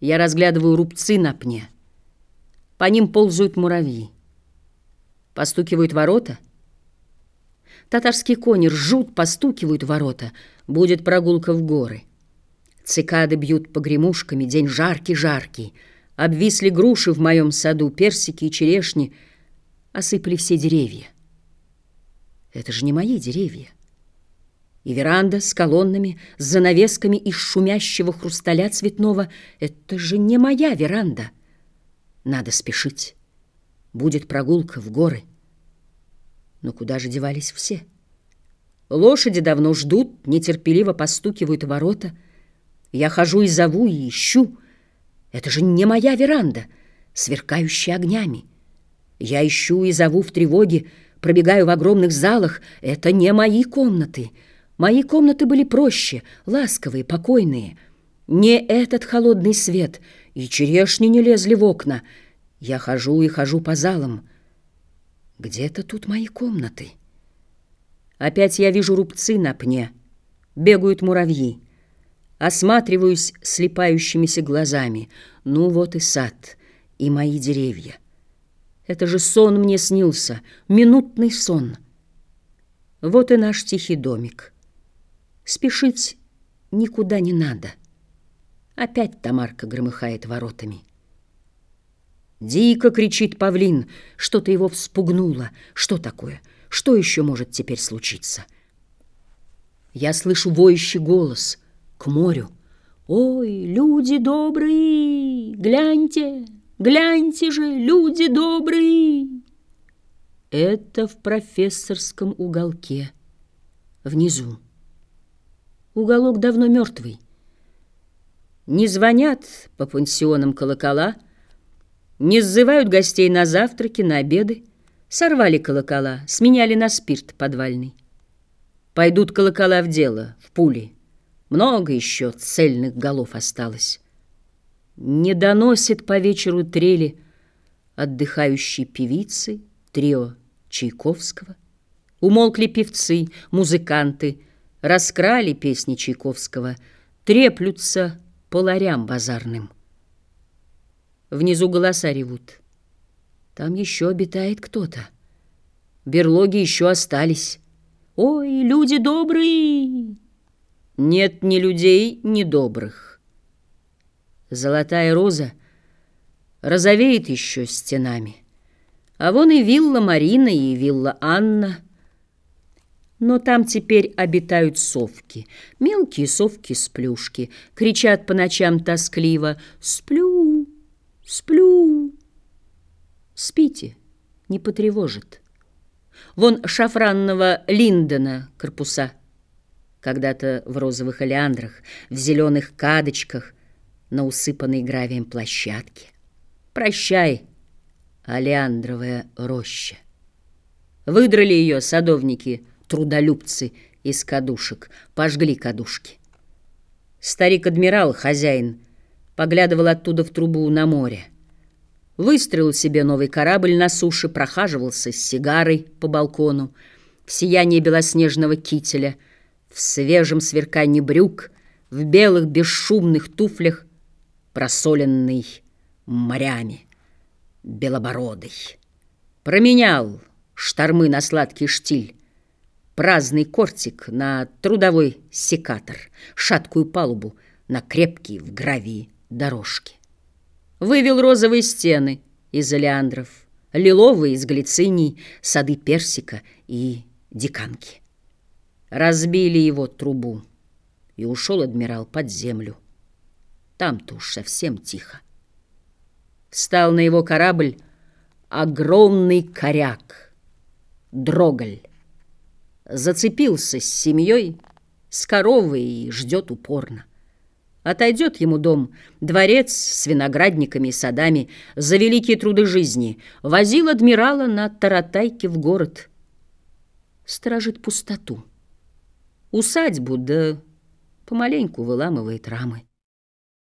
Я разглядываю рубцы на пне. По ним ползают муравьи. Постукивают ворота. Татарские кони ржут, постукивают ворота. Будет прогулка в горы. Цикады бьют погремушками, день жаркий-жаркий. Обвисли груши в моем саду, персики и черешни. Осыпали все деревья. Это же не мои деревья. И веранда с колоннами, с занавесками из шумящего хрусталя цветного — это же не моя веранда. Надо спешить. Будет прогулка в горы. Но куда же девались все? Лошади давно ждут, нетерпеливо постукивают ворота. Я хожу и зову, и ищу. Это же не моя веранда, сверкающая огнями. Я ищу и зову в тревоге, пробегаю в огромных залах. Это не мои комнаты — Мои комнаты были проще, ласковые, покойные. Не этот холодный свет, и черешни не лезли в окна. Я хожу и хожу по залам. Где-то тут мои комнаты. Опять я вижу рубцы на пне. Бегают муравьи. Осматриваюсь слепающимися глазами. Ну вот и сад, и мои деревья. Это же сон мне снился, минутный сон. Вот и наш тихий домик. Спешить никуда не надо. Опять Тамарка громыхает воротами. Дико кричит павлин, что-то его вспугнуло. Что такое? Что еще может теперь случиться? Я слышу воющий голос к морю. Ой, люди добрые, гляньте, гляньте же, люди добрые. Это в профессорском уголке, внизу. Уголок давно мертвый. Не звонят по пансионам колокола, Не сзывают гостей на завтраки, на обеды. Сорвали колокола, сменяли на спирт подвальный. Пойдут колокола в дело, в пули. Много еще цельных голов осталось. Не доносит по вечеру трели Отдыхающей певицы, трио Чайковского. Умолкли певцы, музыканты — Раскрали песни Чайковского, треплются по ларям базарным. Внизу голоса ревут. Там еще обитает кто-то. Берлоги еще остались. Ой, люди добрые! Нет ни людей, ни добрых. Золотая роза розовеет еще стенами. А вон и вилла Марина, и вилла Анна — но там теперь обитают совки, мелкие совки-сплюшки, кричат по ночам тоскливо «Сплю, сплю». Спите, не потревожит. Вон шафранного Линдона корпуса, когда-то в розовых олеандрах, в зеленых кадочках, на усыпанной гравием площадке. Прощай, олеандровая роща. Выдрали ее садовники — трудолюбцы из кадушек, пожгли кадушки. Старик-адмирал, хозяин, поглядывал оттуда в трубу на море. Выстроил себе новый корабль на суше, прохаживался с сигарой по балкону, в сиянии белоснежного кителя, в свежем сверкании брюк, в белых бесшумных туфлях, просоленный морями, белобородый. Променял штормы на сладкий штиль, праздный кортик на трудовой секатор, шаткую палубу на крепкие в гравии дорожки. Вывел розовые стены из олеандров, лиловые из глициний, сады персика и диканки. Разбили его трубу, и ушел адмирал под землю. Там-то уж совсем тихо. Встал на его корабль огромный коряк, дроголь, Зацепился с семьей, с коровой и ждет упорно. Отойдет ему дом, дворец с виноградниками и садами за великие труды жизни, возил адмирала на Таратайке в город. Сторожит пустоту. Усадьбу, да помаленьку выламывает рамы.